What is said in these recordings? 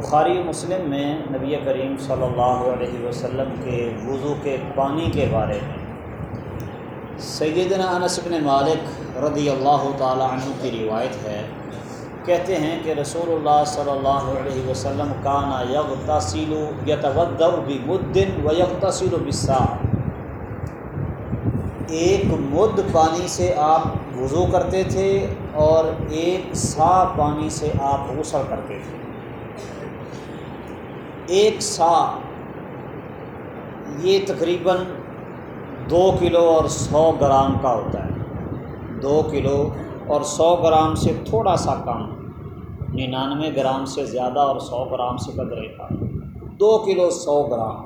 بخاری مسلم میں نبی کریم صلی اللہ علیہ وسلم کے وضو کے پانی کے بارے میں۔ سیدنا انس بن مالک رضی اللہ تعالی عنہ کی روایت ہے۔ کہتے ہیں کہ رسول اللہ صلی اللہ علیہ وسلم کانا یغ تحصیل یتود بمدن و یغ تحصیل بسا ایک مد پانی سے آپ وضو کرتے تھے اور ایک سا پانی سے آپ غسل کرتے تھے۔ ایک سا یہ تقریباً دو کلو اور سو گرام کا ہوتا ہے۔ دو کلو اور سو گرام سے تھوڑا سا کم، ننانوے گرام سے زیادہ اور سو گرام سے قدرے کا دو کلو سو گرام۔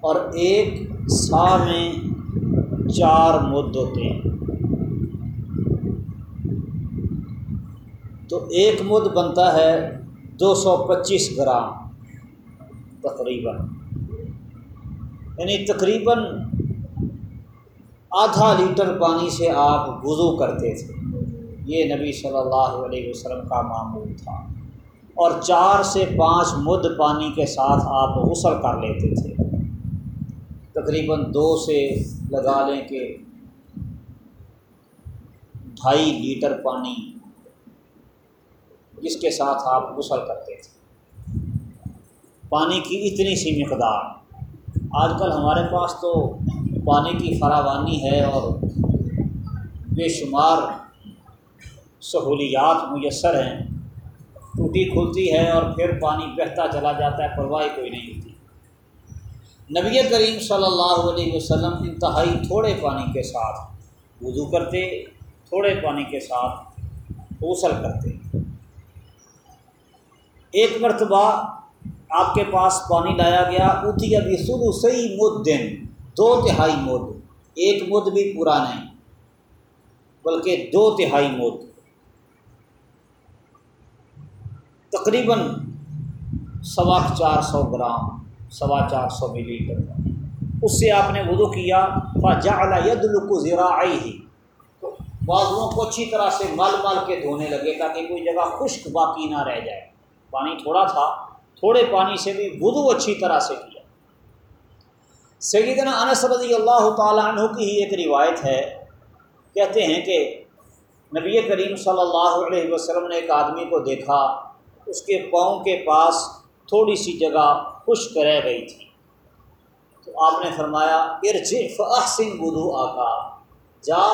اور ایک سا میں چار مد ہوتے ہیں۔ تو ایک مد بنتا ہے دو سو پچیس گرام تقریباً۔ یعنی تقریباً آدھا لیٹر پانی سے آپ وضو کرتے تھے۔ یہ نبی صلی اللہ علیہ وسلم کا معمول تھا۔ اور چار سے پانچ مد پانی کے ساتھ آپ غسل کر لیتے تھے۔ تقریباً دو سے لگا لیں کہ ڈھائی لیٹر پانی جس کے ساتھ آپ غسل کرتے تھے۔ پانی کی اتنی سی مقدار۔ آج کل ہمارے پاس تو پانی کی فراوانی ہے اور بے شمار سہولیات میسر ہیں۔ ٹوٹی کھلتی ہے اور پھر پانی بہتا چلا جاتا ہے پرواہ کوئی نہیں ہوتی۔ نبی کریم صلی اللہ علیہ وسلم انتہائی تھوڑے پانی کے ساتھ وضو کرتے، تھوڑے پانی کے ساتھ غسل کرتے۔ ایک مرتبہ آپ کے پاس پانی لایا گیا، اتھی ابھی سلو صحیح مد دن دو تہائی مد، ایک مد بھی پورا نہیں بلکہ دو تہائی مد۔ تقریباً سوا چار سو گرام، سوا چار سو ملی لیٹر اس سے آپ نے وضو کیا فاجا ید الکو زیرا آئی ہی تو بازوؤں کو اچھی طرح سے مل مل کے دھونے لگے تاکہ کوئی جگہ خشک باقی نہ رہ جائے۔ پانی تھوڑا تھا، تھوڑے پانی سے بھی وضو اچھی طرح سے کیا۔ سیدنا انس رضی اللہ تعالیٰ عنہ کی ہی ایک روایت ہے۔ کہتے ہیں کہ نبی کریم صلی اللہ علیہ وسلم نے ایک آدمی کو دیکھا، اس کے پاؤں کے پاس تھوڑی سی جگہ خشک رہ گئی تھی۔ تو آپ نے فرمایا ارجف احسن وضو آقا جا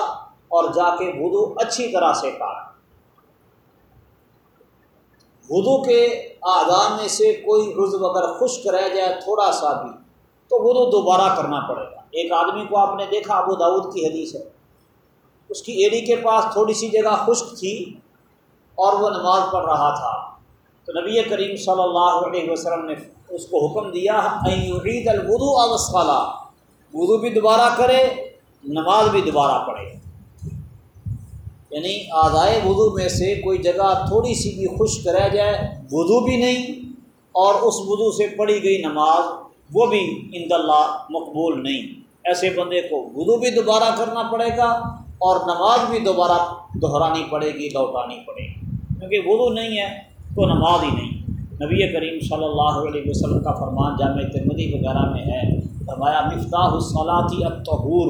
اور جا کے وضو اچھی طرح سے کاٹ وضو کے اعضاء میں سے کوئی عضو اگر خشک رہ جائے تھوڑا سا بھی، تو وضو دوبارہ کرنا پڑے گا۔ ایک آدمی کو آپ نے دیکھا، ابو داود کی حدیث ہے۔ اس کی ایڑی کے پاس تھوڑی سی جگہ خشک تھی اور وہ نماز پڑھ رہا تھا۔ تو نبی کریم صلی اللہ علیہ وسلم نے اس کو حکم دیا عید الودو اوسالہ وضو بھی دوبارہ کرے، نماز بھی دوبارہ پڑھے۔ یعنی آدھائے وضو میں سے کوئی جگہ تھوڑی سی بھی خشک رہ جائے، وضو بھی نہیں، اور اس وضو سے پڑھی گئی نماز وہ بھی اند اللہ مقبول نہیں۔ ایسے بندے کو وضو بھی دوبارہ کرنا پڑے گا اور نماز بھی دوبارہ دہرانی پڑے گی، لوٹانی پڑے گی۔ کیونکہ وضو نہیں ہے تو نماز ہی نہیں۔ نبی کریم صلی اللہ علیہ وسلم کا فرمان جامع ترمدی وغیرہ میں ہے، فرمایا، مفتاح الصلاطی الطہور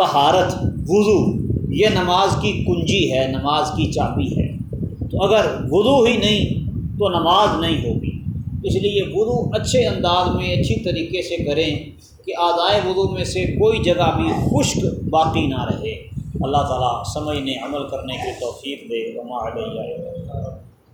تہارت وضو، یہ نماز کی کنجی ہے، نماز کی چابی ہے۔ تو اگر وضو ہی نہیں، تو نماز نہیں ہوگی۔ اس لیے وضو اچھے انداز میں، اچھی طریقے سے کریں کہ آدائے وضو میں سے کوئی جگہ بھی خشک باقی نہ رہے۔ اللہ تعالیٰ سمجھنے، عمل کرنے کی توفیق دے۔ وما علیہ